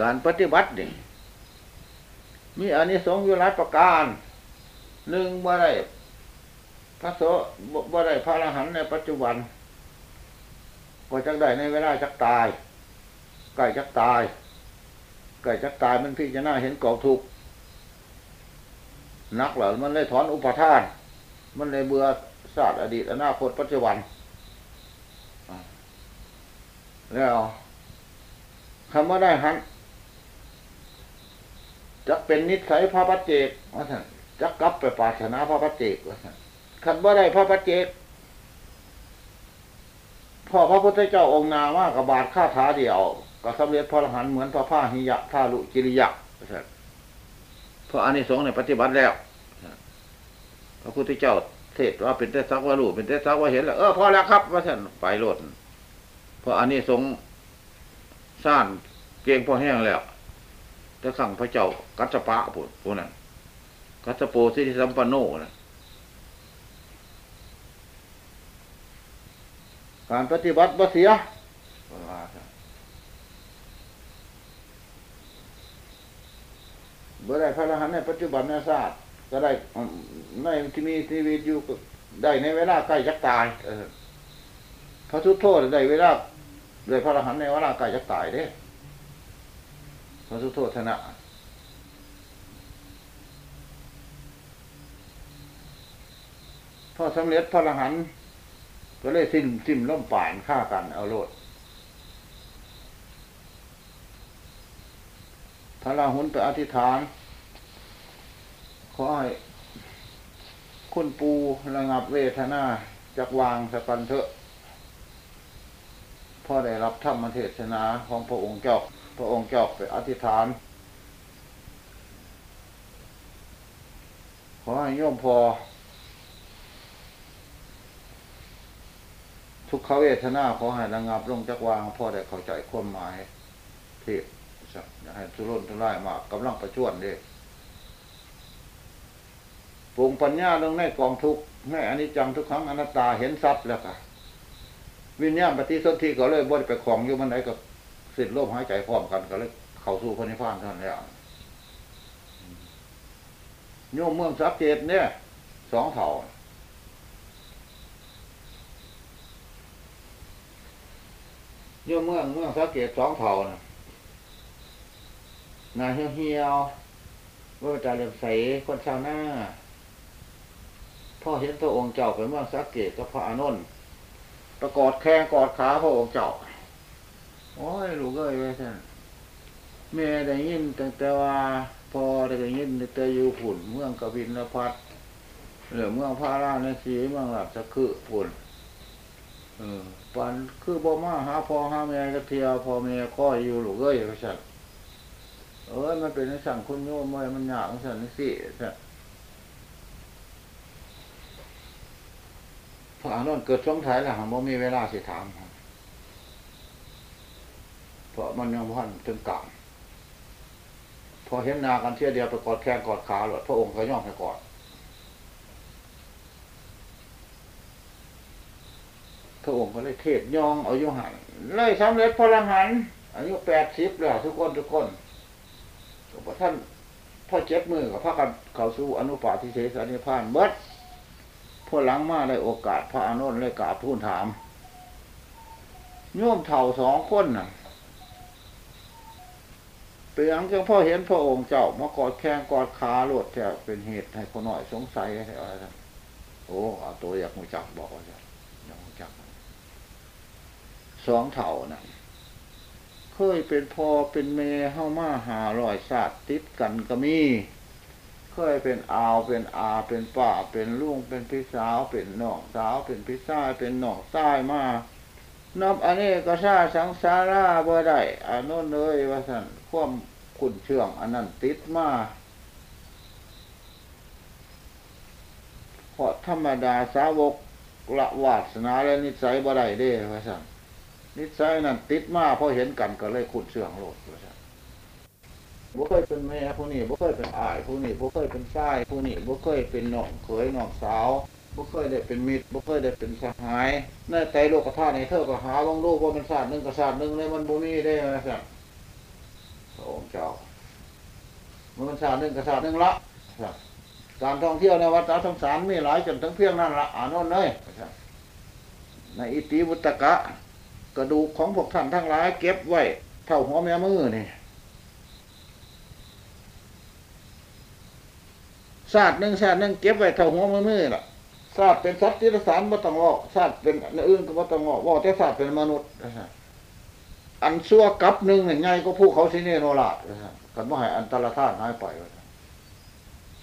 การปฏิบัตินี่มีอานิสงส์อยู่หลายประการหนึ่งบ่ได้พระโสบ่ได้พระอรหันต์ในปัจจุบันก็จักได้ในเวลาจักตายใกล้จักตายใกล้จักตายมันพี่จะน่าเห็นกองทุกนักเหรอมันเลยถอนอุปทาน มันเลยเบื่อศาสตร์อดีตอนาคตปัจจุบันแล้วคำว่าได้หัน จะเป็นนิสัยพระปัจเจกว่าท่นจะกลับไปปารถนาพระปัจเจกว่าท่านคำว่าได้พระปัจเจกพ่อพระพุทธเจ้าองค์นามากกับบาทข้าท้าเดียวก็สำเร็จพระอรหันต์เหมือนพระผ้าหิยะท่าลุกิริยะว่าท่นเพราะอันนี้สงส์ในปฏิบัติแล้วพระพุทธเจ้าเทศว่าเป็นเทศซักว่ารู้เป็นเทศซักว่าเห็นแล้วเออพอแล้วครับว่าท่านไปโลดเพราะอันนี้สงส์สร้างเกงพอแห้งแล้ว แต่ขังพระเจ้ากัสปะพูดพูดนั้นกัสโปสิทิสัมปันโนนะการปฏิบัติบ่เสียบ่ได้พระอรหันต์ในปัจจุบันในศาสตร์ก็ได้ในที่มีชีวิตอยู่ได้ในเวลาใกล้จะตายพระทุตโทษได้เวลาได้พระอรหันต์ในเวลาใกล้จะตายเด้ พระทุโทษชนะพอสำเร็จพระรหันก็เลยสิ้นสิ้นล่มป่านฆ่ากันเอาโลดพระราหุลไปอธิษฐาน ขอให้คุณปูระงับเวทนาจากวางสะกันเถอะพ่อได้รับธรรมเทศนาของพระองค์เจ้า พระองค์เจ้าไปอธิษฐาน ขอให้โยมพอ ทุกขเวทนาขอให้ระงับลงจากวางพ่อได้เข้าใจความหมายเทศอย่าให้ทุรนทุรายมากกำลังประชวนเด้ปรุงปัญญาลงในกองทุกในอนิจจังทุกครั้งอนัตตาเห็นทรัพย์แล้วค่ะวิญญาณปฏิสนธิก็เลยบ่ได้ไปของอยู่มันไหนกับ สิ้นลมหายใจพร้อมกันก็เลยเข้าสู่พระนิพพานเท่านั้นแล้วโยมเมืองสักเจดเนี่ยสองเถ่าโยมเมืองเมืองสักเจดสองเถ่านะนายเหี่ยวว่าจะเรียมใสคนชาวหน้าพ่อเห็นพระองค์เจ้าเป็นเมืองสักเกตกับพระอานนท์ประกอดแข้งกอดขาพระองค์เจ้า โอ้ยลูกเอ้ยไว้ท่านแม่ได้ยินตั้งแต่ว่าพอได้ยินตั้งแต่อยู่ฝุ่นเมืองกบินละพัดเหลือเมืองพาราในสีเมืองหลับสะคือฝุ่นเออปันคือบ่มาหาพอหาแม่กระเทียพอแม่ข้ออยู่ลูกเอ้ยไว้ท่านเออมันเป็นสั่งคุณโยมมันหยาบสั่นนี่สิท่านพระอานนท์เกิดสงสัยแล้วผมมีเวลาสิถาม เพราะมันยังพันถึงกลางพอเห็นนากันเที่ยเดียวไปกอดแข้งกอดขาหลดพระองค์ก็ย่อมให้กอดพระองค์ก็เลยเทศย่องอายุหันเลยสำเร็จพระหันอายุแปดสิบแล้วทุกคนทุกคนพระท่านพ่อเจ็บมือกับพระกันเขาสู้อนุปาทิเสสนิพานเบิดพวหลังมาได้โอกาสพระอานนท์เลยกราบทูลถามโยมเถ่าสองคนน่ะ เปลืองจังพ่อเห็นพระองค์เจ้ามากอดแข้งกอดขาโลดจะเป็นเหตุให้คนหน่อยสงสัยอะไรทั้งโอ้เอาตัวอยากมูจักบอกว่าจะอยากมูจักสองเถ่าน่ะเคยเป็นพ่อเป็นเมย์เข้ามาหาลอยศาสตร์ติดกันก็มีเคยเป็นอาวเป็นอาเป็นป่าเป็นลุงเป็นพี่สาวเป็นน้องสาวเป็นพี่ชายเป็นน้องชายมานับอันนี้ก็ซาสังสาราบ่ได้อันน้นเลยว่าสันความ ขุนเชื่อง อันนั้นติดมาเพราะธรรมดาสาวกละวาสนาและนิสัยบ่ได้เด้ว่าสันนิสัยนั้นติดมาเพอเห็นกันก็เลยขุนเชื่องโลดว่าสันบ่เคยเป็นแม่ผู้นี้บ่เคยเป็นอ้ายผู้นี้บ่เคยเป็นชายผู้นี้บ่เคยเป็นน้องเขยน้องสาวบ่เคยได้เป็นมิตรบ่เคยได้เป็นสหายในใจโลกธาตุในเธอก็หาลองโลกว่ามันศาสตร์หนึ่งกับศาสตร์หนึ่งในมันบ่มีได้ไหมสักพ ระองค์เจ้ามันชาติหนึ่งกับชาติหนึ่งละการท่องเที่ยวในวัดสงสารมีหลายจนทั้งเพียงนั่นละอ่านนเลยในอิติวุตกะ กระดูกของพวกท่านทั้งหลาย เก็บไว้ เท่าหัวแม่มือนี่ศาสตร์หนึ่งศาสตร์หนึ่งเก็บไว้เท่าหัวแม่มือล่ะศาสตร์เป็นสัตว์ที่สารบ่ต้องว่าศาสตร์เป็นอื่นก็บ่ต้องว่าว่าแต่ศาสตร์เป็นมนุษย์ อันซัวกับหนึ่งไงก็ผู้เขาสิเนโนราชกันว่าให้อันตรธาตุหายไป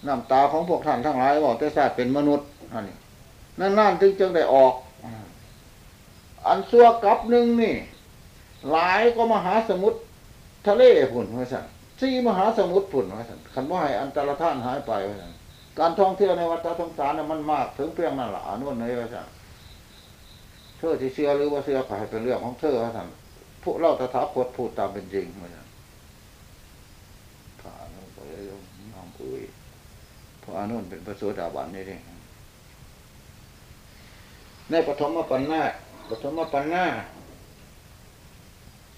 น้ำตาของพวกท่านทั้งหลายบอกแต่ศาสตร์เป็นมนุษย์อันนี้นั่นๆถึงจึงได้ออก อันซัวกับหนึ่งนี่ หลายก็มหาสมุทรทะเลผุนว่าสั่นสี่มหาสมุทรผุนว่าสั่นคันว่าให้อันตรธาตุหายไปว่าสั่นการท่องเที่ยวในวัดสงสารน่ะมันมาก ถึงเพียงนั่นละอนุนเลยว่าสั่นเธอที่เชื่อหรือว่าเชื่อก็ให้เป็นเรื่องของเธอว่าสั่น พวกเราตถาคตพูดตามเป็นจริงว่าสั่นพระอนุนก็เลยน้องอุ้ยพระอนุนเป็นพระโสดาบันนี่เองในปฐมปัญนาปฐมปัญนา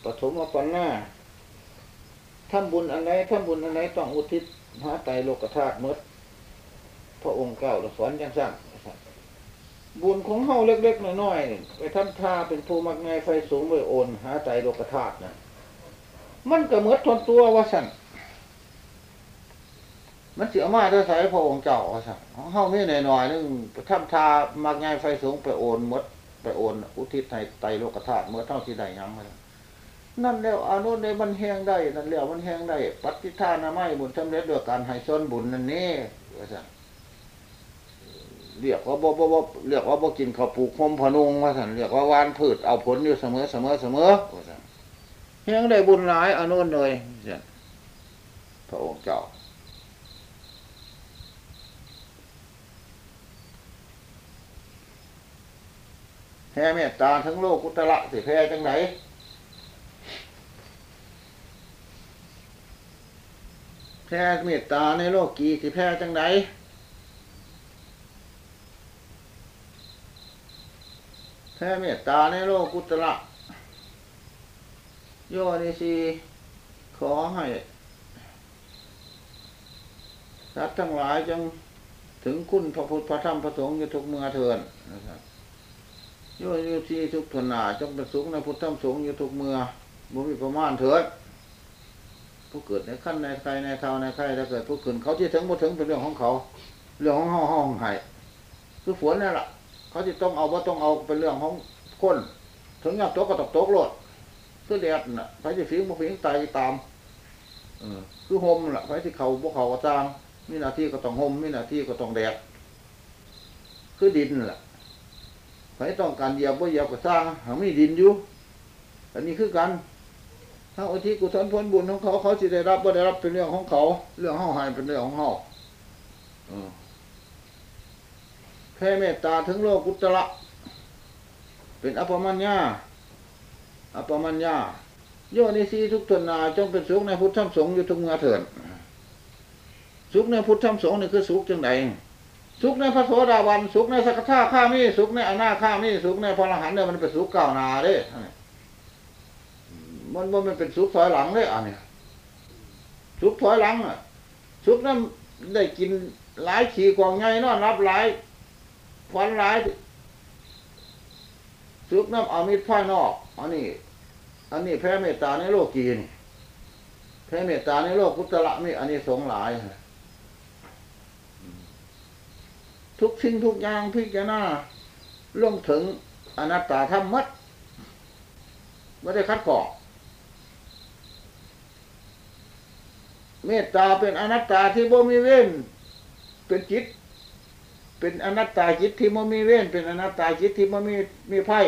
ปฐมปัญนาท่านบุญอันไหนท่านบุญอันไหนต้องอุทิศหาไตโลกธาตุมดพระองค์เก้าเราสอนยังสั่ง บุญของเฮาเล็กๆน้อยๆไปท่าท่าเป็นผู้มักง่ายไฟสูงไปโอนหาใจโลกธาตุนะมันก็เหมือนทนตัวว่าสั่นมันเสียมาด้วยสายพระองค์เจ้าสั่นของเฮาไม่หน่อยๆนึงไปท่าท่ามักง่ายไฟสูงไปโอนมดไปโอน อุทิศในไตโลกธาตุเมื่อเท่าที่ใดยังมานั่นแล้วอนุในมันแห้งได้นั่นแล้วมันแห้งได้ ปฏิท่านาไม่บุญสำเร็จด้วยการให้ส่วนบุญนั่นนี่ว่าสั่น เรียกว่าบ่บ่บ่เรียกว่าบ่กินข้าวปลูกหอมพนุงว่าสันเรียกว่าวานพืชเอาผลอยู่เสมอเสมอเสมอว่าสันยังได้บุญหลายอนุนเลยพระองค์เจ้าแพ้เมตตาทั้งโลกกุตละสิแพ้จังไหนแพ้เมตตาในโลกกีสิแพ้จังไหน แผ่เมตตาในโลกุตระโยนิสีขอให้สัตว์ทั้งหลายจงถึงคุณพระพุทธพระธรรมพระสงฆ์อยู่ทุกเมื่อเทินนะครับโยนิสีทุกขนาจงเป็นสุขในพุทธธรรมสงฆ์อยู่ทุกเมื่อบุมีประมาณเถิดผู้เกิดในขั้นในใครในเท้าในใครถ้าเกิดผู้ขึ้นเขาที่ถึงบ่ถึงเป็นเรื่องของเขา เรื่องของห้องห้องไห้คือฝนนั่นแหละ เขาจะต้องเอาว่าต้องเอาเป็นเรื่องของคนถึงอยากตกก็ตกตกโลดคือแดดน่ะไปที่ฟิงบ่ฟิงตายตามเออคือห่มล่ะไปที่เขาพวกเขาก็จางมีหน้าที่ก็ต้องห่มมีหน้าที่ก็ต้องแดดคือดินล่ะไปต้องการเหยียบว่าเหยียบก็สร้างหาไม่ดินอยู่ อันนี้คือกันถ้าอุทิศกุศลผลบุญของเขาเขาจะได้รับว่าได้รับเป็นเรื่องของเขา เรื่องห้องหายเป็นเรื่องของเขา แผ่เมตตาถึงโลกุตระ เป็นอปมัญญาอปมัญญาโยนิสีทุกตนนาจงเป็นสุขในพุทธธรรมสงฆ์อยู่ทุกเมื่อเถิดสุขในพุทธธรรมสงฆ์นี่คือสุขจังไดสุขในพระโสดาบันสุขในสักขาข้ามีสุขในอนาข้ามีสุขในพระอรหันต์เนี่ยมันเป็นสุขเก่านาเด้มันมันเป็นสุขถอยหลังเลยอะเนี่ยสุขถอยหลังอะสุขนั้นได้กินหลายขี่กองไงนอนรับหลาย ฟันร้ายซุกน้ำอามิตรภายนอกอันนี้ อันนี้แพ้เมตตาในโลกกีนแพ้เมตตาในโลกกุตละมีอันนี้สงหลายทุกสิ่งทุกอย่างพิจารณาล่วงถึงอนัตตาธรรมมัดไม่ได้คัดกรองเมตตาเป็นอนัตตาที่บ่มีเว้นเป็นจิต เป็นอนัตตาจิตที่มันมีเว้นเป็นอนัตตาจิตที่มันมีมีไพ่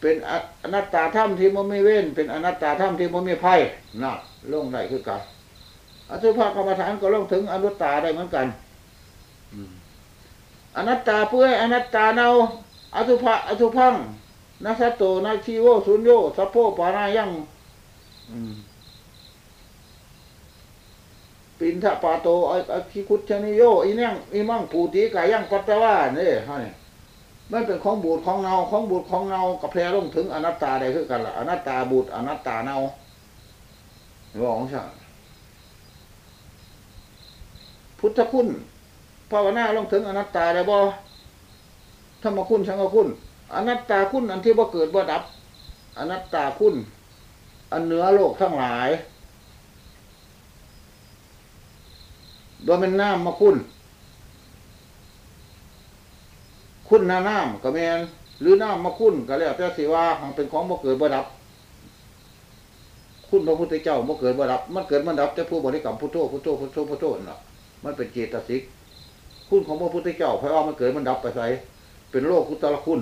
เป็นอนัตตาธรรมที่มันมีเว้นเป็นอนัตตาธรรมที่มันมีไพ่น่ะลงได้คือกันอสุภกรรมฐานก็ลงถึงอนุตตาได้เหมือนกันอนัตตาเพื่ออนัตตาเนาอสุภะอสุพังนัสโตนาชีโวสุญโยสัพโพปานายัง ปินทะปาโตอคิคุชนิโยอีนั่งอีมั่งปูติกายังปัตตวาเนี่ยฮะนี่มันเป็นของบูดของเนาของบูดของเนากับแพร่ลงถึงอนัตตาได้คือกันละอนัตตาบูดอนัตตาเนาบอกของฉันพุทธคุณภาวนาลงถึงอนัตตาได้บ่ธรรมคุณสังฆคุณ อนัตตาคุณอันที่บ่เกิดบ่ดับ อนัตตาคุณ อันเหนือโลกทั้งหลาย โดยเป็นน้ำมาคุณคุณนาน้ำก็แมนหรือน้ำมาคุณก็แล้วแต่สิว่าเป็นของบ่เกิดบ่ดับ คุณพระพุทธเจ้าบ่เกิดบ่ดับ มันเกิดมันดับแต่ผู้บริกรรมพุทโธพุทโธพุทโธพุทโธน่ะมันเป็นเจตสิก คุณของพระพุทธเจ้าเพราะว่ามันเกิดมันดับไปใส่เป็นโลกคุตละคุณ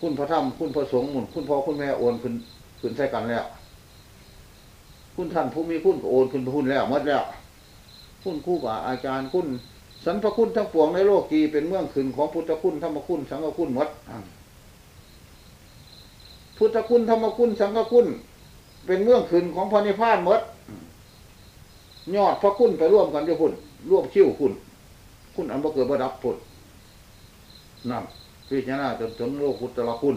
คุณพระธรรมคุณพระสงฆ์มุนคุณพ่อคุณแม่โอนขึ้นขึ้นใส่กันแล้ว คุณท่านผู้มีคุณโอนขึ้นพุนแล้วมดแล้ว คุณคู่กับอาจารย์คุณสรรพคุณทั้งปวงในโลกกีเป็นเมืองขึ้นของพุทธคุณธรรมคุณสังฆคุณมดพุทธคุณธรรมคุณสังฆคุณ เป็นเมืองขึ้นของพระนิพพานมดยอดพระคุณไปร่วมกันด้วยคุณร่วมคิ้วคุณ คุณอันบ่เกิดบ่ดับพุทนั่นพิจารณาจนจนโลกุตละคุณ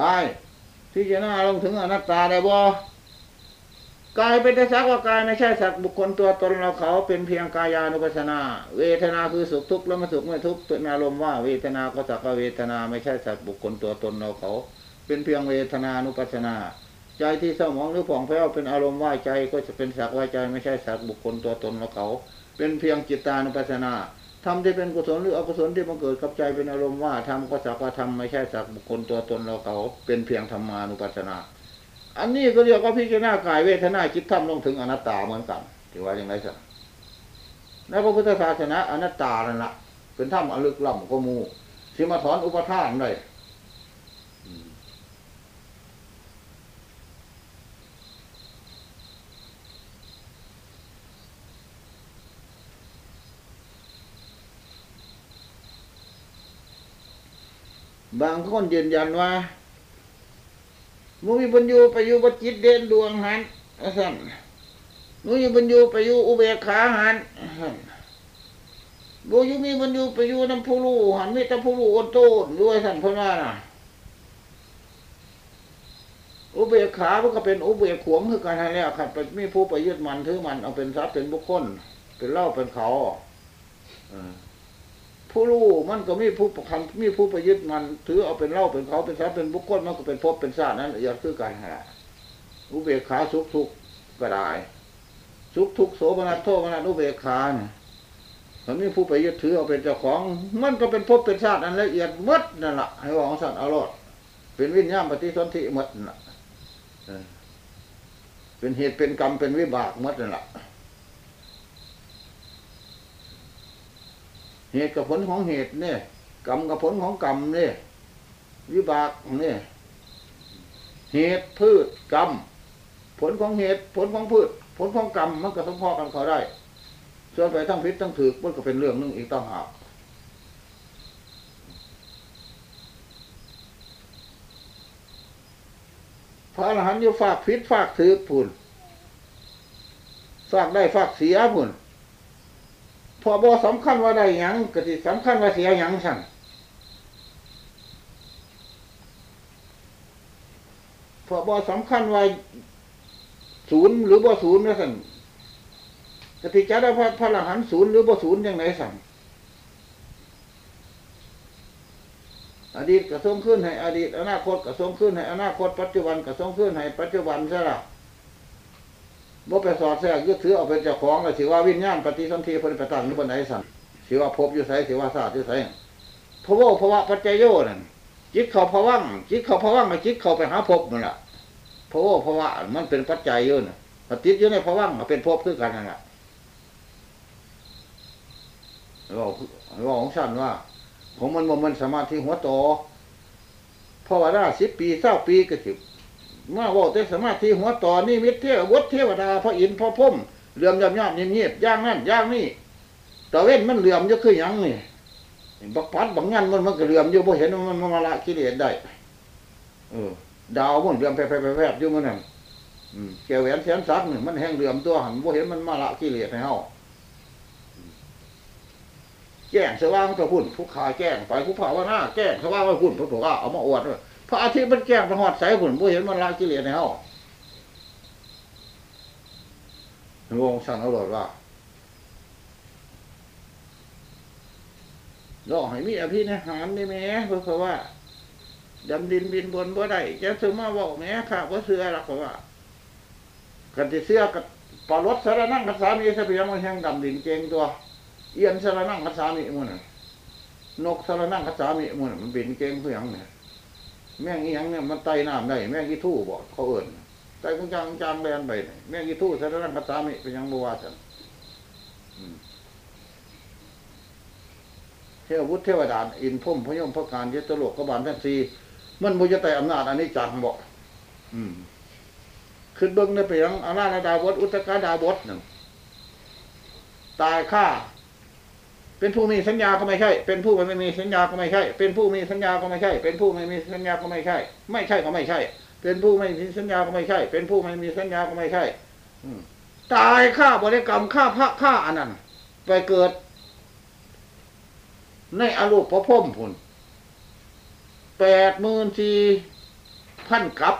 กายพิจารณาลงถึงอนัตตาได้บ่กายเป็นแต่สักว่ากายไม่ใช่สักบุคคลตัวตนเราเขาเป็นเพียงกายานุปัสนา เวทนาคือสุขทุกข์แล้วมาสุขไม่ทุกข์เป็นอารมณ์ว่าเวทนาก็สักว่าเวทนาไม่ใช่สักบุคคลตัวตนเราเขา เป็นเพียงเวทนานุปัสนา ใจที่เศร้าหมองหรือผ่องแผ้วเป็นอารมณ์ว่าใจก็จะเป็นสักว่าใจไม่ใช่สักบุคคลตัวตนเราเขา เป็นเพียงจิตตานุปัสนา ทำที่เป็นกุศลหรืออกุศลที่มันเกิดกับใจเป็นอารมณ์ว่าทำก็สักว่าทำไม่ใช่สักบุคคลตัวตนเราเขาเป็นเพียงธรรมานุปัสนา อันนี้ก็เรียกว่าพิจารณากายเวทนาจิตธรรมลงถึงอนัตตาเหมือนกันถือว่าอย่างไรสักในพระพุทธศาสนาอนัตตานั่นแหละเป็นธรรมอลึกล่ำก็มูสิมาถอนอุปทานได้ บางคนยืนยันว่ามุมีบรรยูไปอยู่บจิตเด่นดวงหันสั่นมุมีบรรยูไปอยู่อุเบกขาหันบุยุมีบรรยูไปอยู่น้ำผู้ลูหันมีแต่ผู้ลูอนโตด้วยสั่นพม่าน่ะ อุเบกขามันก็เป็นอุเบกขวงคือการให้แล้วครับมีผู้ไปยึดมันถือมันเอาเป็นทรัพย์เป็นบุคคล เป็นเล่าเป็นเขา ผู้รู้มันก็มีผู้ประคันมีผู้ประยึดมัน ถือเอาเป็นเล่าเป็นเขาเป็นทรัพย์เป็นบุคคลมันก็เป็นภพเป็นชาตินั้นอย่าคือกันฮะอุเบกขาสุขทุกข์ก็ได้สุขทุกโสมนัสโทมนัสอุเบกขาเนี่ยมันมีผู้ไปยึดถือเอาเป็นเจ้าของ มันก็เป็นภพเป็นชาติอันละเอียดมดนั่นแหละให้วาของสัตว์อรรถเป็นวิญญาณปฏิสนธิมดนั่นแหละเป็นเหตุเป็นกรรมเป็นวิบากมดนั่นแหละ เหตุกับผลของเหตุเนี่ย กรรมกับผลของกรรมเนี่ย วิบากเนี่ย เหตุพืชกรรม ผลของเหตุ ผลของพืช ผลของกรรมมันก็สมพอกันเขาได้ ส่วนไปทั้งพิษทั้งถือมันก็เป็นเรื่องนึงอีกต่างหากพระอรหันต์อยู่ฝากพิษฝากถือผุนฝากได้ฝากเสียผุน พอบอสำคัญว่าได้ยังก็สิสำคัญว่าเสียยังสั่งพอบอสำคัญว่าศูนย์หรือบอศูนย์นะสั่งกติจะได้พระพระหันศูนย์หรือบอศูนย์ยังไงสั่งอดีตกระทรงขึ้นให้อดีตอนาคตกระทรงขึ้นให้อนาคตปัจจุบันกระทรงขึ้นให้ปัจจุบันใช่หรอ บ่ไปสอดแทรกยึดถือเอาเป็นเจ้าของเลยสิว่าวิญญาณปฏิสนธิพลไปตั้งอยู่บนไหนสั่นสิว่าพบอยู่ไสสิว่าศาสตร์อยู่ไสพระโวภาวะปัจจโยนั่นจิตเขาภวังจิตเขาภวังมาจิตเขาไปหาพบนั่นแหละพระโวภาวะมันเป็นปัจจัยอยู่น่ะปฏิอยู่ในภวังเป็นพบคือกันนั่นแหละบอกบอกของฉันว่า ของมันมันสมาธิหัวโตพราะว่าได้สิบปีเศร้าปีก็สิบ มาว่าแต่สมาธิหัวต่อนี่มิตรเทววัดเทวดาพระอินทร์พระพุ่มเหลื่อมยำยำเงียบๆย่างนั่นย่างนี่ตะเว้นมันเหลื่อมจะคือยังนี่บักพัดบักงันมันมันก็เหลื่อมอยู่พอเห็นมันมันมาละกิเลสได้เออดาวมันเหลื่อมแผลแผลอยู่มันนั่นแกแหวนแสนสักหนึ่งมันแห้งเหลื่อมตัวหันพอเห็นมันมาละกิเลสให้เฮาแจ้งสว่างตัวพุ่นผู้ขาแจ้งไปผู้ภาว่าหน้าแจ้งสว่างไปพุ่นผู้บอกว่าเอามาอวดด้วย พระอาทิตย์มันแจ้งไปหอดใสพุ่นผู้เห็นมันละกิเลสในเฮาหลวงสั่งเอาหลดว่าลองให้มีอภินิหารได้ไหมเพราะว่าดำดินบินบนบ่ได้จะซื้อมาบอกแม่ค่ะว่าเสื้อหรอกเพราะว่ากันที่เสื้อกับปลารถสารนั่งกับสามีเสพียงมันแห้งดำดินเก่งตัว เอียนสารนั่งกับสามีมันน่ะนกสารนั่งกับสามีมันน่ะมันบินเก่งเพื่อหยังเนี่ย แม่งอีหยังเนี่ยมันไต่น้ำได้แม่งอีทู่บอกเขาเอิ่นไต่กุงจังจางแบนไปเนี่ยแม่งอีทู่สารนั่งกับสามีเป็นยังบัวสันเทววุฒิเทวดาอินพุ่มพยมพระการยศโลกกบาลทั้งสี่มันบุญไตอำนาจอันนี้จังบอกขึ้นเบิ้งได้ไปยังอาราดาบดอุตกาดาบดหนึ่งตายฆ่า เป็นผู้มีสัญญาก็ไม่ใช่ เป็นผู้ไม่มีสัญญาก็ไม่ใช่ เป็นผู้มีสัญญาก็ไม่ใช่ เป็นผู้ไม่มีสัญญาก็ไม่ใช่ ไม่ใช่ก็ไม่ใช่ เป็นผู้ไม่มีสัญญาก็ไม่ใช่ เป็นผู้ไม่มีสัญญาก็ไม่ใช่ อืตายฆ่าบริกรรมฆ่าพระฆ่าอันนั้นไปเกิด ในอรูปพระพมพุ่นแปดหมื่นสี่พันกับ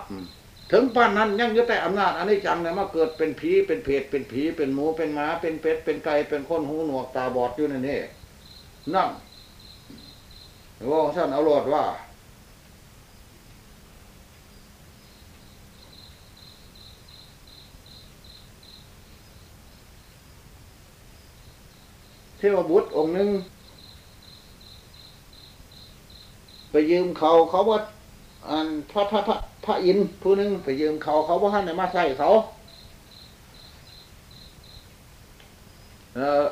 ถึงป้านนั้นยังยู่แต่อำนาจอันนี้จังเนี่ยมาเกิดเป็นผีเป็นเพศเป็นผีเป็นหมูเป็นหมาเป็นเป็ดเป็นไก่เป็นคนหูหนวกตาบอดอยู่ในนี่นั่นว่าท่านเอาโลดว่า เทวบุตรองค์หนึ่งไปยืมเขาเขาว่าอันพระพระพระ พระอินทร์ผู้หนึ่งไปยืมเขาเขาว่าท่านไหนมาใส่เขาเออ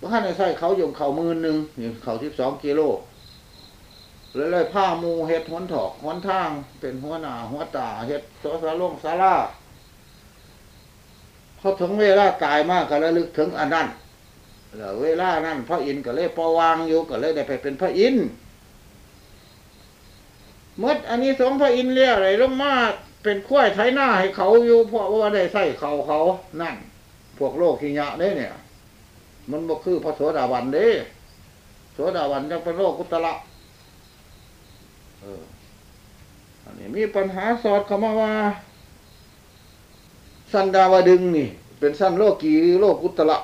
ว่าท่านไหนใส่เขายู่เขามือหนึ่งยู่เขาที่สองกิโลเลยเลยผ้ามูเฮ็ดหนถอกหนทาง เป็นหัวหน้าหัวตาเฮ็ดสสาลงสาราเขาถึงเวลาตายมากก็ระลึกถึงอันนั้นแล้วเวลานั้นพระอินทร์ก็เลยปวางอยู่ก็เลยได้ไปเป็นพระอินทร์ มดอันนี้สองพระอินทร์เรียอะไรลงมาเป็นขั้วยไถหน้าให้เขาอยู่เพราะว่าได้ใส่เขาเขานั่น พวกโลกขีญะเนี่ยเนี่ย มันบ่คือพระโสดาบันเด้โสดาบันยังเป็นโลกกุตละเอออันนี้มีปัญหาสอดเข้ามาว่า สันดาวดึงนี่ เป็นสั้นโลกีหรือโลกุตละ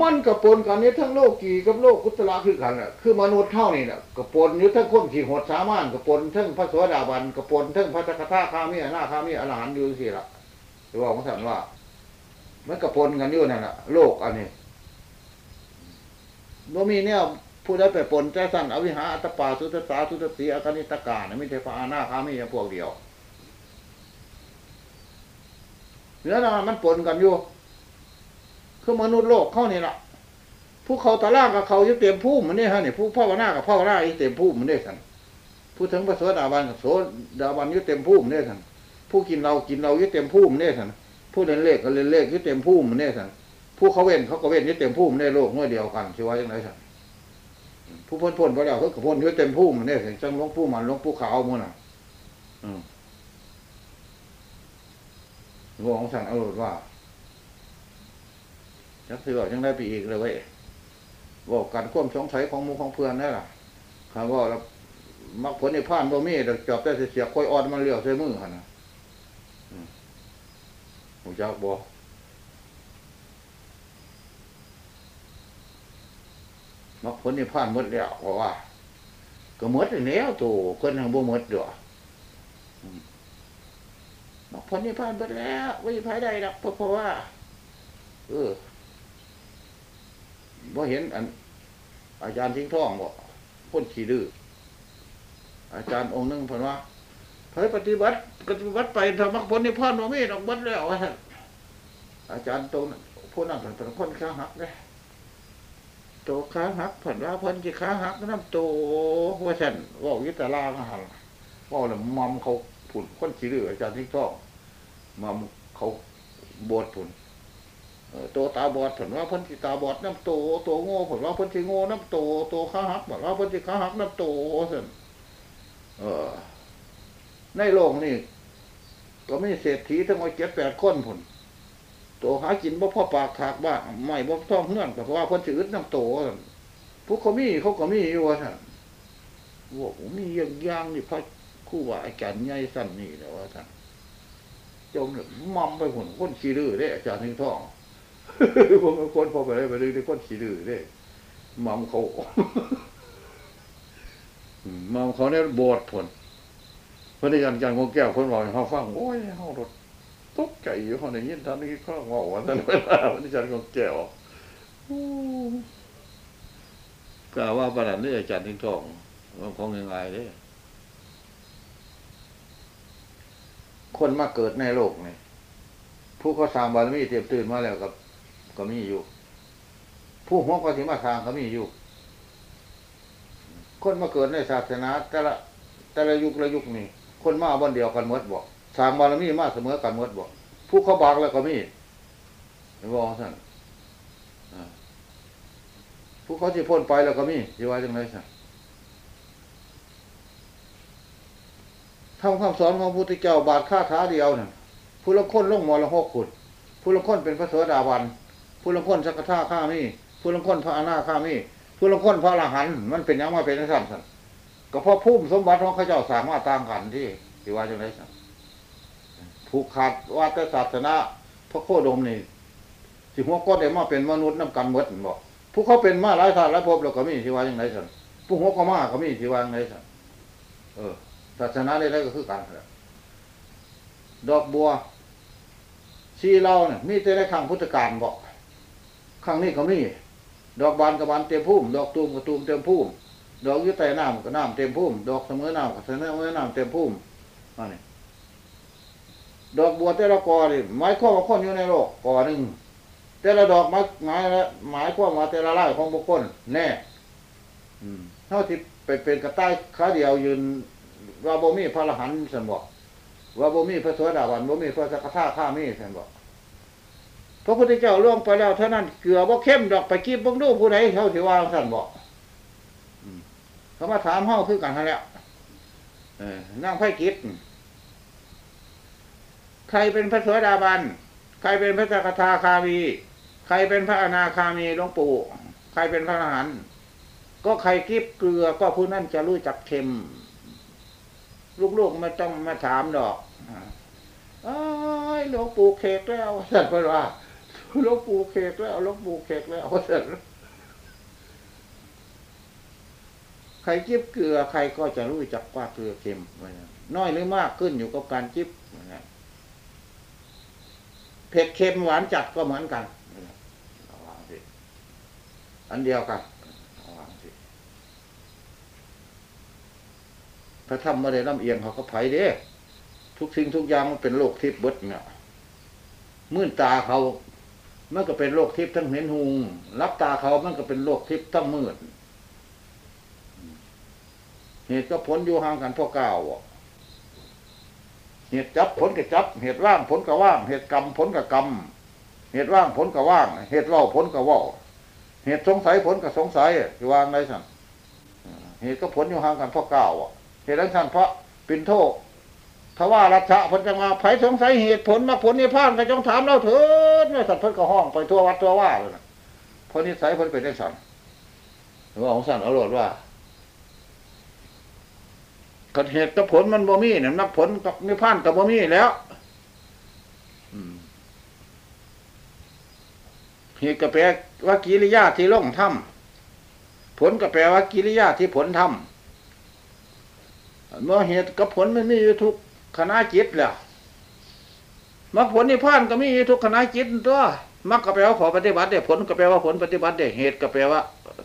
มันกับปนกันนี้ทั้งโลกกีกับโลกกุตละคือกันแหละคือมนุษย์เท่านี่แหละกับปนอยู่ทั้งคนขี่หดสามานกับปนทั้งพระโสดาบันกับปนทั้งพระจักรพรรดิข้ามีอนาข้ามีอรหันต์อยู่สิละหรือว่าของสันว่ามันกับปนกันอยู่นั่นแหละโลกอันนี้บ่มีเนี่ยผู้ใดไปปนใจสั่นอวิหาอัตปาสุตตาสุตติอากนิตกาเนี่ยไม่ใช่พระอนาคามีพวกเดียวเนื้อนามันปนกันอยู่ คือมนุษย์โลกเข้านี่ละผู้เขาตะล่างกับเขาอยู่เต็มผู้มันนี่ฮะนี่ผู้พ่อวนากับพ่อวนาอยู่เต็มผู้มันนี่สันผู้ถึงพระโสดาบันกับโสดาบันอยู่เต็มผู้มันนี่สันผู้กินเรากินเราอยู่เต็มผู้มันนี่สันผู้เล่นเลขก็เล่นเลขอยู่เต็มผู้มันนี่สันผู้เขาเว้นเขาก็เว้นอยู่เต็มผู้มันนี่โลกน้อยเดียวกันชื่ว่าอย่างไรสันผู้พ้นพ้นไปแล้วเขาก็พ้นอยู่เต็มผู้มันนี่สันจังหลวงผู้มันหลวงผู้ขาวมันอะอืมหลวงสั่งเอาหลุดว่า จักสิว่าจังได้ไปอีกเลยเว้ยบอกกันควมสงสัยของมูของเพื่อนได้ล่ะคำว่าแล้วมักผลในผ่านบ่มีเดี๋ยวจอบได้เสียค่อยอ่อนมันเลี้ยวใส่มือขนาดผมจะบอกมักผลในผ่านหมดแล้วเพราะว่า ก็มดแล้วตัวคนทางบ่มดด้วยมักผลในผ่านหมดแล้วไม่มีภายใดหรอกเพราะว่า เออ บ่เห็นอัน อาจารย์ทิ้งท่องบอกพ้นขี้ดื้ออาจารย์องค์หนึงเพิ่นว่าเผยปฏิบัติปฏิบัติไปธรรมะผลนิพพานบ่มีดอกบัดแล้วอาจารย์ตรงนั้นผู้นั้นเพิ่นเป็นคนขาหักเด้โตขาหักเพิ่นว่าเพิ่นสิขาหักน้ำโตว่าซั่นว้าอยู่ตาราหันเว้าแล้วมัมเขาผุนคนขี้ดื้ออาจารย์ทิ้งท่องมัมเขาบวชผุน ตัวตาบอดผลว่าพิ่นสิตาบอดน้ำโตตัวโง่ผลว่าพิ่นสิโง่น้ำโตตัวข้าหักผลว่าพิ่นสิขาหักน้ำโตสิเออ ในโลกนี่ก็มีเศรษฐีทั้งหมดเจ็ดแปดคนผลโตหากินบ่พ่อปากถากบ้างไม่บ่ท้องเฮือนก็เพราะว่าพิ่นสิอึดน้ำโตผู้เขามีเขาก็มีอยู่ว่าท่านว่าผมมีอย่างย่างนี่พระคู่ว่าอาจารย์ใหญ่สั่นนี่แหละว่าท่านจมเนี่ยมัมไปผลคนขี้ดื้อเด้อาจารย์ทิ้งท้อง ผมคนพอไปเลยไปเลยได้คนขี้ดื้อเด้มัมเขามมัมเขาเนี่ยโบดผลพระอาจารย์อาจารย์งงแก้วคนบอกเขาฟังโอ้ยเขารถตกใจอยู่เขาในยินท่านนี้เขางอกว่าท่านเวลาพระอาจารงงแก้วกล่าวว่าประหลัดนี่อาจารย์ทิ้งทองมันคงยังไงเด้คนมาเกิดในโลกนี่ผู้เขาสร้างบารมีเตรียมตื่นมาแล้วกับ ก็มีอยู่ ผู้หัวก็ถิมาสร้างก็มีอยู่ คนมาเกิดในศาสนาแต่ละแต่ละยุคละยุคนี่คนมาบนเดียวกันหมดบอกสร้างบารมีมาเสมอกันหมดบอกผู้เขาบากแล้วก็มีเห็นบอกท่านอ่าผู้เขาที่พ้นไปแล้วก็มีอยู่ว่าจังไรสั่นทำคำสอนของพระพุทธเจ้าบาทค่าท้าเดียวน่ะผู้ละคนลงมรหกขุดผู้ละคนเป็นพระโสดาบัน ผู้ละคนสักกะท่าข้ามีผู้ละคนพระอนาข้ามีผู้ละคนพระอรหันมันเป็นยังมาเป็นสั้นสันก็เพราะพุ่มสมบัติของข้าเจ้าสามารถตามกันที่ที่ว่าจังไรสันผูกขาดว่าแต่ศาสนาพระโคดมนี่ที่หัวก้อนได้มาเป็นมนุษย์น้ำกันเมดบอกผู้เขาเป็นมาหลายชาติหลายภพแล้วก็มีที่ว่าจังไรสันผู้หัวก็มาก็มีที่ว่าจังไรสันเออศาสนาได้ได้ก็คือการดอกบัวชีเราเนี่ยมีแต่ในครั้งพุทธกาลบอก ครั้งนี้ก็มีดอกบานกับบานเต็มพุ่มดอกตูมกับตูมเต็มพุ่มดอกยุแต่น้ำกับน้ำเต็มพุ่มดอกเสมอน้ำกับเสมอน้ำเต็มพุ่มอันนี้ดอกบัวแต่ละกอนี่หมายความว่าคนอยู่ในโลกกอหนึ่งแต่ละดอกหมายหมายละหมายความาแต่ละไร่ของบุคคลแน่เท่าที่ไปเป็นกระต่ายขาเดียวยืนว่าบ่มีพระอรหันต์สันบอกว่าบ่มีพระโสดาบันบ่มีพระสกทาข้ามีสันบอก พระพุทธเจ้าล่วงไปแล้วเท่านั้นเกลือบ่เข้มดอกไปกีบบังดูผู้ใดเท่าที่ว่าสันบอกอืมเขามาถามเฮาคือกันฮะแล้วเออนั่งไพ่กิจใครเป็นพระโสดาบัน ใครเป็นพระสกทาคามี ใครเป็นพระอนาคามีหลวงปู่ ใครเป็นพระอรหันต์ก็ใครกิบเกลือก็ผู้นั้นจะรู้จักเค็ม ลูกๆไม่ต้องมาถามดอกอ้ายหลวงปู่เขกแล้วสัตว์ว่าห ลวงปู่เขกแล้วลวงปู่เขกแล้วสัตว์ใครจิบเกลือใครก็จะรู้จักว่าเกลือเค็มน้อยหรือมากขึ้นอยู่กับการจิบเผ็ดเค็มหวานจัดก็เหมือนกันอันเดียวกันพระธรรมไม่ได้ลำเอียงเขาก็ไผ่เด้ทุกสิ่งทุกอย่างมันเป็นโลกทิพย์เบิดเนี่ยมื่นตาเขา มันก็เป็นโลกทิพย์ทั้งเห็นหุงรับตาเขามันก็เป็นโลกทิพย์ทั้งมืดเหตุก็ผลอยู่ห่างกันพ่อเก้าเหตุจับผลกับจับ เหตุว่างผลกับว่าง เหตุกรรมผลกับกรรม เหตุว่างผลกับว่าง เหตุเล่าผลกับว่าเหตุสงสัยผลกับสงสัยอยู่วางไรสั่งเหตุก็ผลอยู่ห่างกันพ่อเก้าเหตุนั้นเพราะป็นโท ถ้าว่ารัชะพนจังมาไผสงสัยเหตุผลมาผลนิพพานก็จงถามเราเถิดไม่สัตว์เพิ่นก็ห้องไปทั่ววัดทั่วว่าเลยนะพราะนิสัยพิ่นเป็นได้สั่นหรือว่าของสั่นเอาโลดว่ากัเหตุกับผลมันบ่มีเนี่ยนับผลกับนิพพานกับบ่มีแล้วเหตุก็แปลว่ากิริยาที่ล่องทำผลก็แปลว่ากิริยาที่ผลทำเมื่อเหตุกับผลมันมีอยู่ทุก คณะจิตแหละมรรคผลนิพพานก็มีทุกคณะจิตตัวมรรคก็แปลว่าขอปฏิบัติเด้ผลก็แปลว่าผลปฏิบัติเด้เหตุก็แปลว่า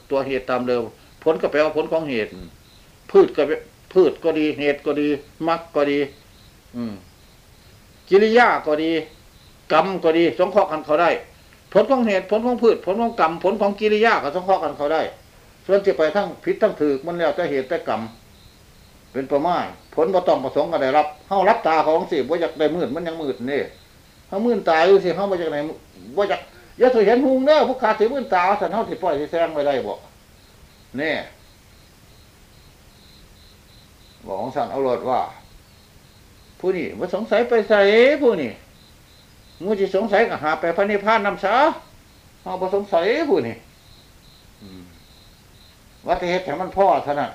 ตัวเหตุตามเดิม ผลก็แปลว่าผลของเหตุ พืชก็พืชก็ดี เหตุก็ดีมรรคก็ดี อืมกิริยาก็ดี กรรมก็ดีสงเคราะห์กันเขาได้ ผลของเหตุผลของพืช ผลของกรรม ผลของกิริยาก็สงเคราะห์กันเขาได้ ส่วนจะไปทั้งผิดทั้งถือมันแล้วแต่เหตุแต่กรรม เป็นประมาณผลบ่ต้องประสงค์ก็ได้รับเฮารับตาของสิบ่อยากได้มืดมันยังมืดนี่เฮามืดตาอยู่สิเฮาบ่อยากไหนบ่อยากย่าถือเห็นหุงเด้อผู้ขาสิมืดตาสันเฮาสิปล่อยสิแซงไว้ได้บ่นี่บอกของสันเอารถว่า ผู้นี้ว่าสงสัยไปใส่ผู้นี้งูจะสงสัยก็หาไปพระนิพพานนำซะเอาไปสงสัยผู้นี่วัฏเหตุแห่งมันพ่อเท่านั้น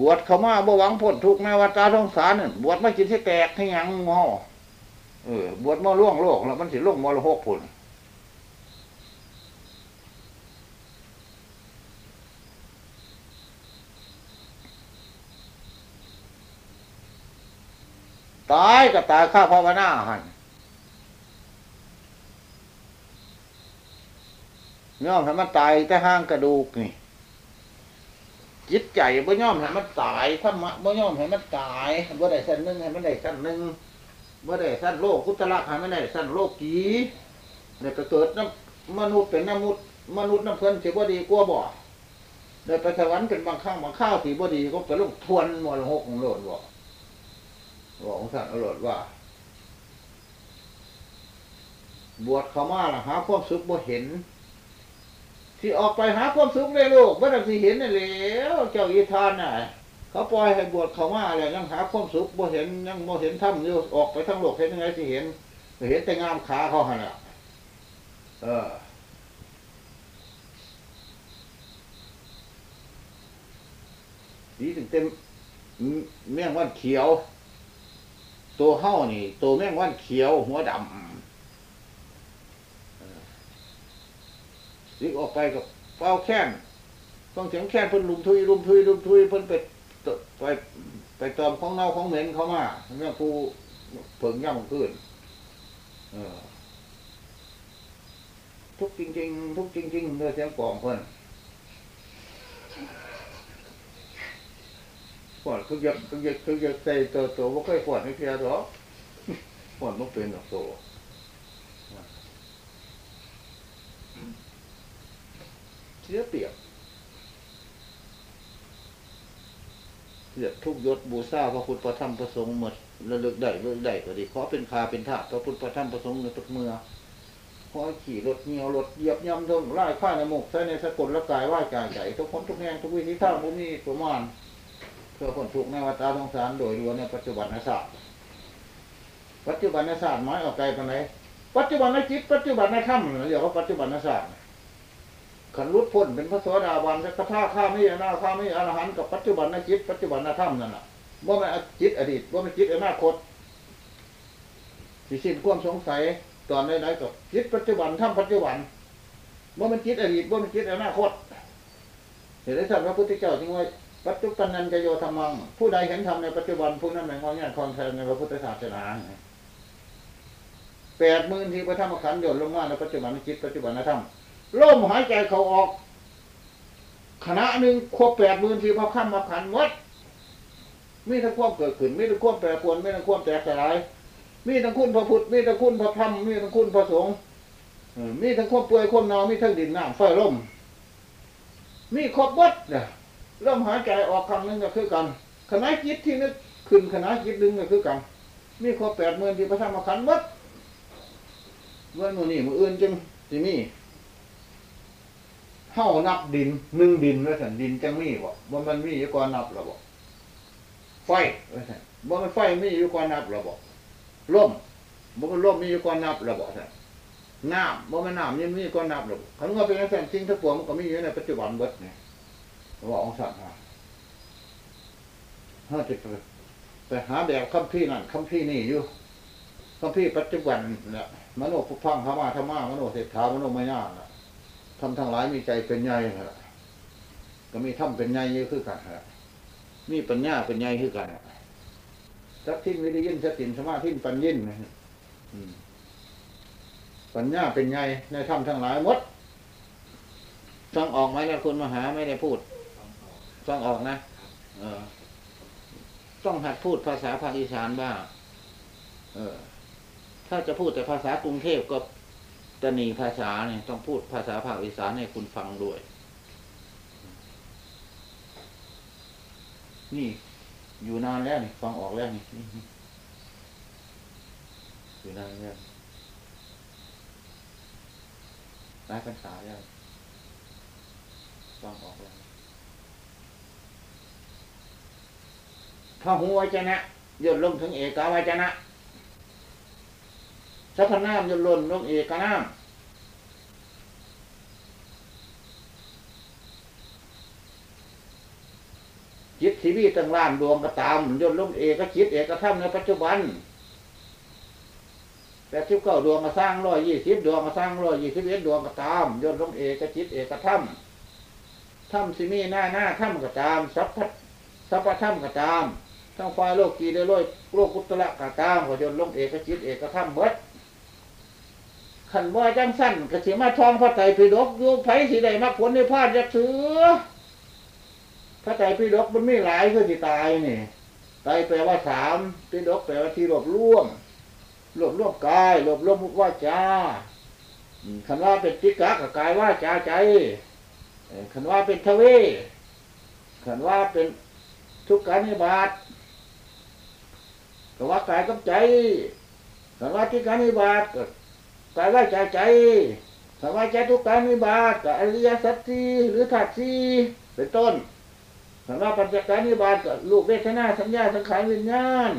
บวชเขามาบ่หวังพ้นทุกข์ในวัฏสงสารนั่นบวชไม่กินที่แตกให้ยังงอเออบวชมาล่วงโลกแล้วมันสิล่วงมรหกผลตายก็ตายข้าภาวนาหันย่อมให้มันตายแต่ห้างกระดูกนี่ จิตใจบ่ย่อมให้มันตายธรรมะบ่ย่อมให้มันตายบ่ได้สั้นหนึ่งให้มันได้สั้นหนึ่งบ่ได้สั้นโลกกุตละให้มันได้สั้นโลกกีเนี่ยก็เกิดน้ำมนุษย์เป็นน้ำมุดมนุษย์น้ำเพลินเสิบ่ดีกลัวบ่ได้ไปสวรรค์เป็นบางครั้งบางข้าวสีบ่ดีก็ไปลงทวนมรหกของโลดบ่บอกของท่นอรรถว่า บวชเขามาล่ะหาความสุขบ่เห็น ที่ออกไปหาความสุขในโลกเมื่อที่เห็นนั่แล้วเจ้าอีทานน่ะ เขาปล่อยให้บวชเขามาอะไรยังหาความสุขบ่เห็นยังบ่เห็นถ้ำอยู่ออกไปทั้งโลกเห็นยังไงที่เห็นเห็นแต่งามขาเขาหันอะเออสีถึงเต็มเมี่ยงวันเขียว ตัวเฮ้านี่ ตัวแมงวันเขียว หัวดำ ลิกออกไปกับเป้าแค้นต้องเสียงแค้นเพิ่นลุมทุยลุมทุยลุมทุยเพิ่นไปไปไปตอมของเน่าของเหม็นเข้ามาเรื่องผู้เผิงย่ำขึ้นทุกจริง ๆ ทุกจริงๆเมื่อเสียงกองเพิ่นปวดคือยักคือยักคือยักใส่ตัวตัวไม่เคยปวดไม่เพียหรอกปวดไม่เป็นหรอกตัว สียเปรียบเสียทุกยศบูชาพระพุทธพระธรรมพระสงฆ์หมดระลึกได้ระลึกได้ก็ดีขอเป็นคาเป็นถาพระพุทธพระธรรมพระสงฆ์ในตุกเมื่อขอขี่รถเงียวรถเหยียบย่ำทงไล่ข้าในหมกใส่ในสกุลละกายว่าใจใจทุกคนทุกแห่งทุกวิธีทางบุญนี้ประมาณพื่อคนทุกในวัฏสงสารโดยรวมในปัจจุบันศาสตร์ปัจจุบันศาสตร์หมายออกไกลไปไหนปัจจุบันในจิตปัจจุบันในธรรมเรียกว่าปัจจุบันศาสตร์ ขันรุดพ้นเป็นพระสวสดาบันจะกระท่าข้าไม่อนาข้าไม่อรหันกับปัจจุบันนจิต ปัจจุบันนธรรมนั่นแหละว่าไม่จิตอดีตว่าไม่จิตอนาคตสิสิ้นความสงสัยตอนไหนๆกับจิตปัจจุบันธรรมปัจจุบันว่ามันจิตอดีตว่ามันจิตอนาคตเห็นได้ท่านพระพุทธเจ้าจึงว่าปัจจุบันนันจะโยธรรมัง ผู้ใดเห็นธรรมในปัจจุบันผู้นั้นหมายความอย่คลองแทนในพระพุทธศาสนาแปดหมื่นที่พระธรรมขันธ์หยดลงมาในปัจจุบันจิตปัจจุบันธรรม ลมหายใจเขาออกขณะหนึ่งครบแปดหมื่นที่พระข้ามมาขันวัดมีทั้งความเกิดขึ้นมีทั้งความแปรปรวนมีทั้งความแตกสลายมีทั้งคุณพระพุทธมีทั้งคุณพระธรรมมีทั้งคุณพระสงฆ์มีทั้งความเปื่อยความเนมีทั้งดินน้ำไฟลมมีครบวัดเนี่ยเริ่มหายใจออกครั้งนึงก็คือกันขณะจิตที่นึกขึ้นขณะจิตนึงก็คือกันมีครบแปดหมื่นที่พระธรรมขันวัดเมื่อมือนี่มืออื่นจึงที่มี เท่านับดินหนึ่งดินแล้วสันดินจังมีบ่บ่มันมีอยู่ก่อนนับหรอบ่ไฟแล้วสันบ่มันไฟมีอยู่ก่อนนับหรอบ่ล่มบ่มันล่มมีอยู่ก่อนนับหรอบ่สันน้ำบ่มันน้ำยังมีก่อนนับหรอบ่ขันว่าเป็นสันจริงทั้งปวงมันก็มีอยู่ในปัจจุบันเบิดเนี่ยว่าองศาถ้าจะไปหาแบบคำพี่นั่นคำพี่นี่อยู่คำพี่ปัจจุบันเนี่ยมโนพุพังพมธรรมามโนเศรษฐามโนมายา ทำทั้งหลายมีใจเป็นใหญ่ก็มีถ้ำเป็นใหญ่เยอะขึ้นกันมีปัญญาเป็นใหญ่ขึ้นกันสักทิ้นวิริยินสตินสมาธิปัญญินปัญญาเป็นใหญ่ในถ้ำทั้งหลายมดฟังออกไหมแล้วคุณมหาไม่ได้พูดฟังออกนะเออ ต้องหัดพูดภาษาภาคอีสานบ้างเออ ถ้าจะพูดแต่ภาษากรุงเทพก็ จะนีภาษาเนี่ยต้องพูดภาษาภาคอีสานให้คุณฟังด้วย นี่อยู่นานแล้วนี่ฟังออกแล้วนี่อยู่นานแล้วหลายภาษาแล้วฟังออกแล้วพระหูวจนะย่นลงถึงเอกาวจนะ สัพพนามย่นล้นลงเอกนามจิตสีวีตั้งล้านดวงก็ตามย่นลงเอกจิตเอกธรรมในปัจจุบันแปดสิบเก้าดวงมาสร้างร้อยยี่สิบดวงมาสร้างร้อยยี่สิบเอ็ดดวงก็ตามย่นลงเอกจิตเอกธรรมธรรมสิมีหน้าหน้าธรรมก็ตามสัพพสัพพะธรรมก็ตามทั้งฝ่ายโลกีได้ร้อยโลกุตระก็ตามก็ย่นลงเอกจิตเอกธรรมเบิด ขันว่าจังสั้นกสิมาทองพระไตรปิฎกอยู่ไผสีใดมาผลในพาดยักถือพระไตรปิฎกมันไม่หลายคือที่ตายนี่ไตรแปลว่าสามปิฎกแปลว่าที่รวบรวมรวบรวมกายรวบรวมว่าจาคันว่าเป็นติกะกับกายว่าจาใจคันว่าเป็นทเวคันว่าเป็นทุกการนิบาตก็ว่ากายกับใจคันว่าติการนิบาตก็ กายว่าใจใจคันว่าใจทุกการนิบาตกับอริยสัจสีหรือธาตุสีเป็นต้นคันว่าปัญจการนิบาตกับลูกเวทนาสัญญาสังขารวิญญาณ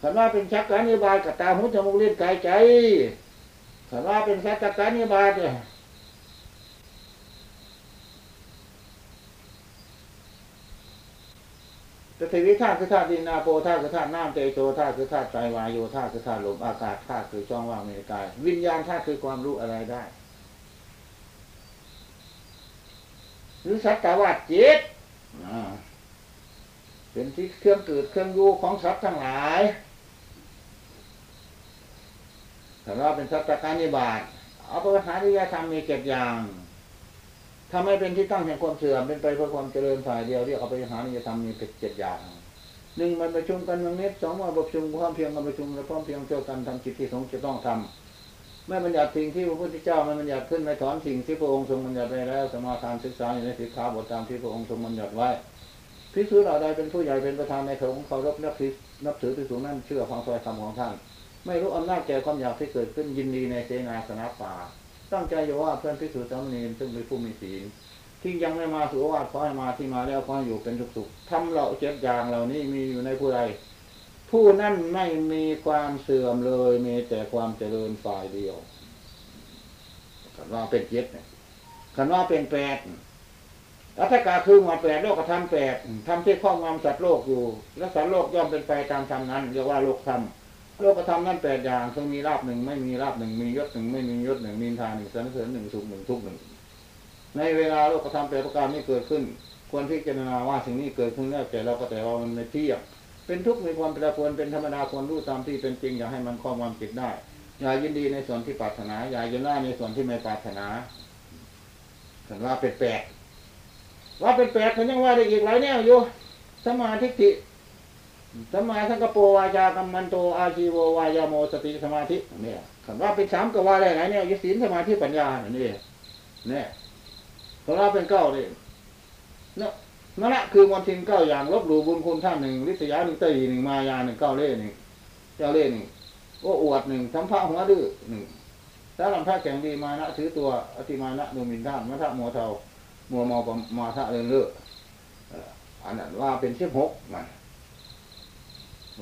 ขันว่าเป็นชักการนิบาตกับตาหูจมูกเล่นกายใจขันว่าเป็นสัจการนิบาตเนี่ย ปฐวีธาคือธาตุดินนาโปธาตุคือธาตุน้ำเตโชธาตุคือธาตุไฟวายโยธาตุคือธาตุลมอากาศธาตุคือช่องว่างในกาย วิญญาณธาตุคือความรู้อะไรได้ หรือสัตวาสจิตเป็นที่เครื่องเกิดเครื่องอยู่ของสัตว์ทั้งหลายแต่ว่าเป็นสัตว์การนิบาตเอาปัญหาที่ยธรรมมีเจ็ดอย่าง ทำให้เป็นที่ตั้งแห่งความเสื่อมเป็นไปเพื่อความเจริญฝ่ายเดียวเรียกเอาไปหาที่ยธรรมมีเจ็ดอย่างหนึ่งมันประชุมกันเมืองนิดสองมาประชุมความเพียงกันประชุมและพร้อมเพียงเจ้ากันทำกิจที่สงฆ์จะต้องทำไม่บัญญัติสิ่งที่พระพุทธเจ้าไม่บัญญัติขึ้นไม่ถอนสิ่งที่พระองค์ทรงบัญญัติไว้แล้วสมาทานศึกษาอยู่ในสิกขาบทตามที่พระองค์ทรงบัญญัติไว้พิสูจน์เหล่าใดเป็นผู้ใหญ่เป็นประธานในสงฆ์เคารพนับถือนับถือพิสูจน์นั่นเชื่อฟังซอยคำของท่าน ไม่รู้อำนาจแก่ความอยากที่เกิดขึ้นยินดีในเสนาสนะป่า ตั้งใจอยู่ว่าเพื่อนพิสูจน์สามเณรซึ่งเป็นผู้มีศีลที่ยังไม่มาสู่วาดขอให้มาที่มาแล้วขอให้อยู่เป็นสุขสุขทำเราเจ็ดอย่างเหล่านี้มีอยู่ในผู้ใดผู้นั้นไม่มีความเสื่อมเลย มีแต่ความเจริญฝ่ายเดียวคันว่าเป็นเจ็ดคันว่าเป็นแปดอัตกาคือมวดแปดโลกธรรมแปดทำที่ข้องงำสัตว์โลกอยู่ และสัตว์โลกย่อมเป็นไปตามธรรมนั้นเรียกว่าโลกธรรม โลกธรรมนั้นแปดอย่างซึ่งมีราบหนึ่งไม่มีราบหนึ่งมียศหนึ่งไม่มียศหนึ่งมีทานหนึ่งสรรเสริญหนึ่งสุขหนึ่งทุกข์หนึ่งในเวลาโลกธรรมแปดประการนี้เกิดขึ้น ควรพิจารณาว่าสิ่งนี้เกิดขึ้นแล้วแต่เราก็แต่ว่ามันไม่เที่ยงเป็นทุกข์มีความแปรปรวนเป็นธรรมดาควรรู้ตามที่เป็นจริงอย่าให้มันคล้องความจิตได้ อย่ายินดีในส่วนที่ปรารถนาอย่ายินร้ายในส่วนที่ไม่ปรารถนาถึงว่าเป็นแปดว่าเป็นแปดเขายังว่าได้อีกหลายแนวอยู่สมาธิ สมาสังกปวาจากรรมันโตอาชีโววายาโมสติสมาธิเนี่ยคำว่าเป็นสามก็ว่าได้หลายแนวยศีลสมาธิปัญญาเนี่ยเนี่ยเพระว่าเป็นเก้าเลยเนาะนั่นแหละคือวันทินเก้าอย่างลบหลู่บุญคุณท่านหนึ่งลิษยาหนึ่งเตยหนึ่งมายาหนึ่งเก้าเล่หนึ่งเจ้าเล่หนึ่งโอ้อวดหนึ่งทำพระหัวดื้อหนึ่งถ้าลำพระแข่งดีมานะถือตัวอติมานะดูมินท่านมัทะโมเทามัวเมามาทะเรื่องเลืออันนั้นว่าเป็นสิบหกมัน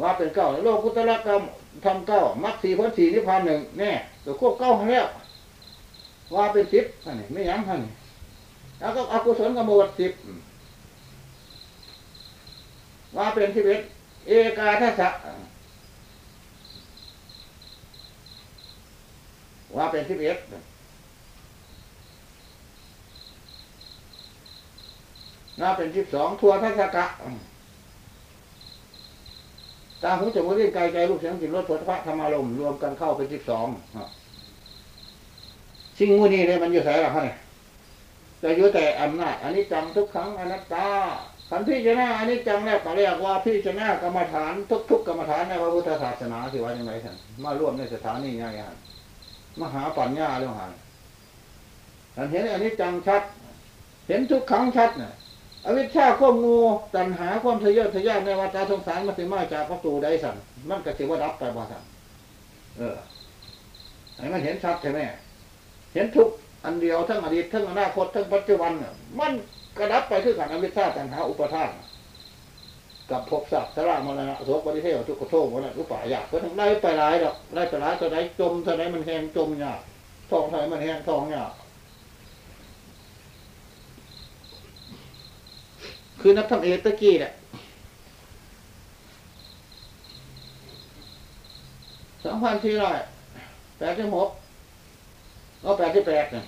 ว่าเป็นเก้าโลกุตละกรรมทำเก้ามักสี่พ้นสี่นิพพานหนึ่งแน่ตัวควบเก้าแล้วว่าเป็นสิบท่านนี่ไม่ยั้งท่านนี่แล้วก็อกุศลกรรมบทสิบว่าเป็นสิบเอ็ดเอกาทัศะว่าเป็นสิบเอ็ดน่าเป็นสิบสองทัวทัศกะ ตาหูจมูกลิ้นกายใจรูปเสียงกลิ่นรสผลิภัณฑ์ธรรมารมรวมกันเข้าเป็นสิบสองสิ่งมูนี้เลยมันอยู่ไหนล่ะฮะเยแต่อยู่แต่อำนาจอันนี้จังทุกครั้งอนัตตาขันพี่ชนะอันนี้จังแรกก็เรียกว่าพี่ชนะกรรมฐานทุกๆกรรมฐานในพระพุทธศาสนาสิว่ายังไงท่านมาร่วมในสถานีไงฮะมหาปัญญาเรื่องหันท่านเห็นอันนี้จังชัด เห็นทุกครั้งชัดเนี่ย อวิชชาควบงูตัณหาความทะเยอทะยานในวัฏสงสารมันสิมาจากประตูใดสั่นมันก็สิว่ารับไปบ่สั่นเออไอ้มันเห็นชัดใช่ไหมเห็นทุกอันเดียวทั้งอดีตทั้งอนาคตทั้งปัจจุบันมันกระดับไปคือกันอวิชชาตัณหาอุปทานกับภพสัตว์สระมรณะโสปริเทวทุกขโทษหมดแล้วรูปป่าอยากก็ทั้งไล่ไปหลายดอกไล่ไปหลายตัวไหนจมตัวไหนมันแหงจมยากทองตัวไหนมันแหงทองยาก คือนับทำเอตะกี้เนี่ยสองพันสี่ร้อยแปดสิบหกก็แปดสิบแปดเนี่ย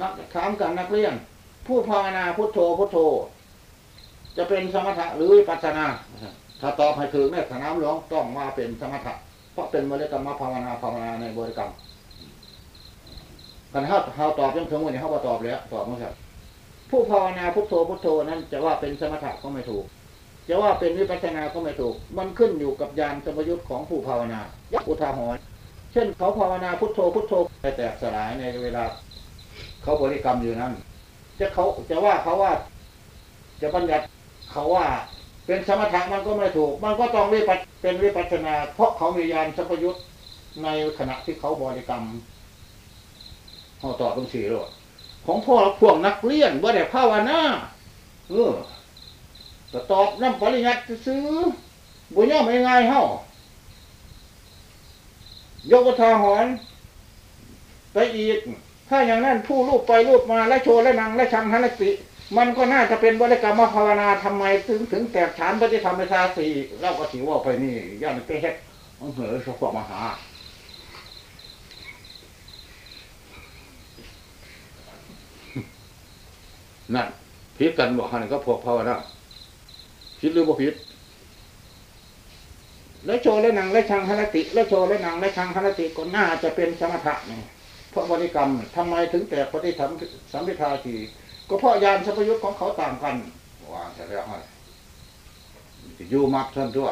นักถามกันนักเรียน ผู้ภาวนาพุทโธพุทโธ จะเป็นสมถะหรือวิปัสสนา ถ้าตอบให้ถึงในสนามหลวงต้องมาเป็นสมถะ เพราะเป็นบริกรรมภาวนาภาวนาในบริกรรม กันถ้าเขาตอบยังถึงวันนี้เขาก็ตอบแล้วตอบมาครับ ผู้ภาวนาพุทโธพุทโธนั้นจะว่าเป็นสมถะก็ไม่ถูก จะว่าเป็นวิปัสสนาก็ไม่ถูก มันขึ้นอยู่กับยานสมยุทธ์ของผู้ภาวนายักอุทาหรณ์เช่นเขาภาวนาพุทโธพุทโธไปแตกสลายในเวลา เขาบริกรรมอยู่นั้น จะเขาจะว่าเขาว่า จะบัญญัติเขาว่าเป็นสมถะมันก็ไม่ถูก มันก็ต้องวิปัสเป็นวิปัสสนา เพราะเขามียานสัพยุทธ์ในขณะที่เขาบริกรรม เขาตอบตรงสี่โลดของพ่อพวกนักเรียนว่าแต่ภาวนาเออก็ตอบน้ำปริยัติซื้อบุญย่อมง่ายเฮายกทาหอนไปอีก ถ้าอย่างนั้นผู้รูปไปรูปมาและโชว์และนังและชังหันติ มันก็น่าจะเป็นบริกรรมภาวนาทำไมถึงถึงแตกฉานปฏิธรรมชาสีเราก็ถือว่าไปนี่ย่านไปเฮ็ดมันเหนือสพมหา นั่นพิดกันบอกหันก็พวกภาวนาพิดหรือบ่พิดและโชว์และนังและชังหันติและโชว์และนังและชังหันติก็น่าจะเป็นสมถะนี่เพราะบริกรรมทำไมถึงแตกปฏิธรรมสัมพิทาทีก็เพราะยานสัพยุทธ์ของเขาต่างกันวางเสร็จแล้วให้อยู่มักท่านตัว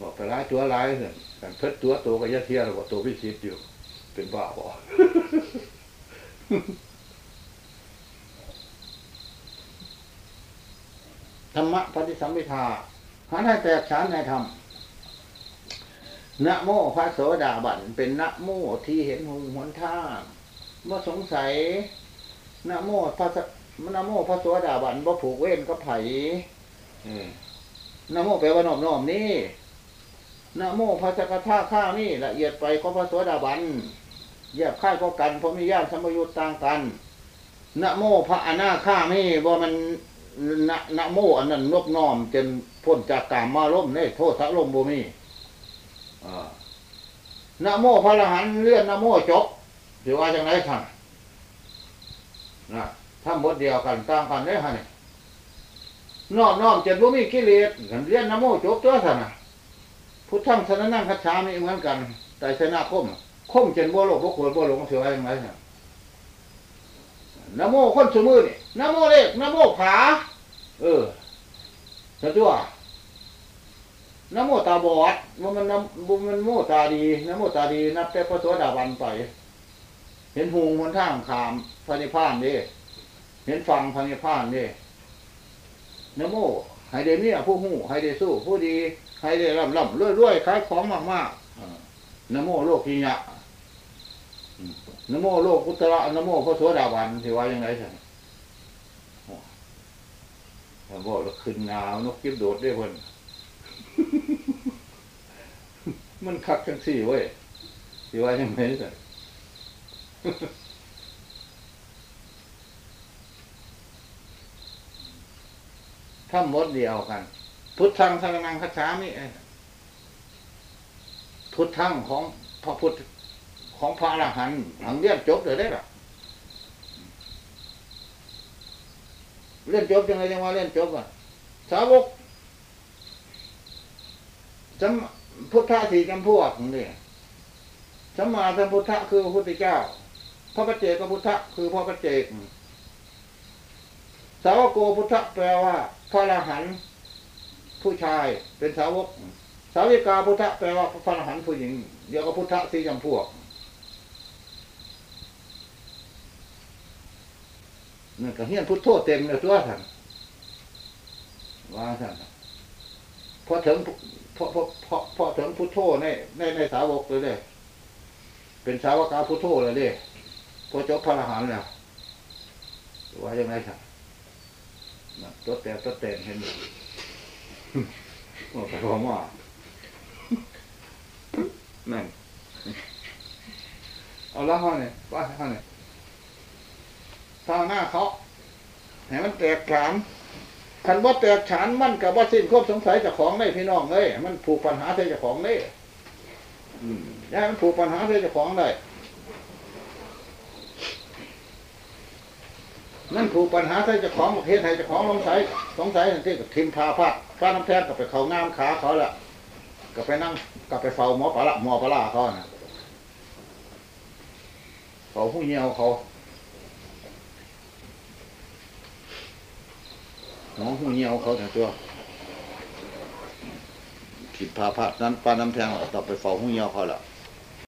บอกไปร้ายตัวร้ายเห็นกันเพิดตัวโตก็ยะเทียแล้วก็ตัวพิชิตอยู่ เป็นบ้าบอก ธรรมะปฏิสัมพิทาหาให้แตกฉานในธรรมนะโมพระโสดาบันเป็นนะโมที่เห็นหงหนทางเมื่อสงสัยนะโมพระสนะโมพระโสดาบันบ่ผูกเว้นกับไผ่นะโมแปลว่านอมน้อมนี่นะโมพระสกทาข้านี่ละเอียดไปก็พระโสดาบัน แยบค่ายก็กันเพราะมีญาติสมยุตต่างกันนะโมพระอนาข้านี่ว่ามันนะนะโมอันนั้นนบน้อมจนพ้นจากกามมาล่มเนี่ยโทษทะลมบ่มีนะโมพระรหันเลื่อนนะโมจบถือว่าจังไรท่านนะถ้าหมดเดียวกันต่างกันได้ฮะเนี่ยน้อมน้อมจนบ่มีกิเลสกันเลื่อนนะโมจบตัวท่านนะพุทธังสนนั่งคัจฉามีเหมือนกันแต่ชนะคม คมจนบ่โลภบ่โกรธบ่หลงถือว่าจังไรท่านโมคนสมือนี่นโมเล็กนโมผา เออสัตัวนโมตาบอดว่ามันนบุมันโมตาดีนโมตาดีนับแต่พระสวสดาบันไป เห็นหูมันทางขามพระนิพพานดิเห็นฟังพระนิพพานดินโมให้เดเนี่ยผู้หูให้เดสู้ผู้ดีให้เดร่ำร่ำรวยรวยขายของมากมากนโมโลกียะ นโมโลกุตระนโมพระสวสดาบันที่ว่ายังไงท่าบอกแล้วขึ้นหนาวนกกิ้มโดดได้คนมันคักจังสี่เว้ยที่ว่ายังไงท่านถ้าหมดเดียวกัน พุทธังสรนังคัจฉามิพุทธังของพระพุทธ ของพระอรหันต์หังเรียนจบเลยได้หรอเล่นจบยังไงยังว่าเล่นจบอะสาวกจำพุทธะสี่จำพวกนี่สัมมาสัมพุทธะคือพระพุทธเจ้าพระปัจเจกพุทธะคือพระปัจเจกสาวกโกพุทธะแปลว่า พระอรหันต์ผู้ชายเป็นสาวก สาวิกาพุทธะแปลว่าพระอรหันต์ผู้หญิงเดียวกับพุทธะสี่จำพวก นั่นก็เฮียนพุทโธเต็มเลยตัวท่านว่าท่านพอถึงพอพอพอพอถึงพุทโธในในในสาวกเลยเลยเป็นสาวกาพุทโธเลยเด้พอจบพระอรหันต์แล้วว่ายังไงครับน่ะตัวแต่ตัวแต่เห็นอยู่โอ้ไปว่าหม้อนั่นเอาละห้อเนี่ยว่าห้อเนี่ย ทางหน้าเขาให้มันแตกฉานคันว่าแตกฉานมันกับว่าสิ้นควบสงสัยเจากของได้พี่น้องเลยมันผูกปัญหาใส่เจากของได้อย่ามันผูกปัญหาใส่เจากของได้นั่นผูกปัญหาใส่เจ้าของประเทศให้เจ้าของสงสัยสงสัยทันทีกับทิมพาพาดฟ้าน้ำแทนกับไปเขางามขาเขาละก็ไปนั่งกับไปเฝ้าหมอปลาหมอปลาเขานะเฝ้าผู้เหี่ยวเขา หมอผู้เหี่ยวเขาแต่ตัวผิดพาพาดนั้นปลาน้ำแทงก็ต้อไปเฝ้าหูเหี่ยวเขาละ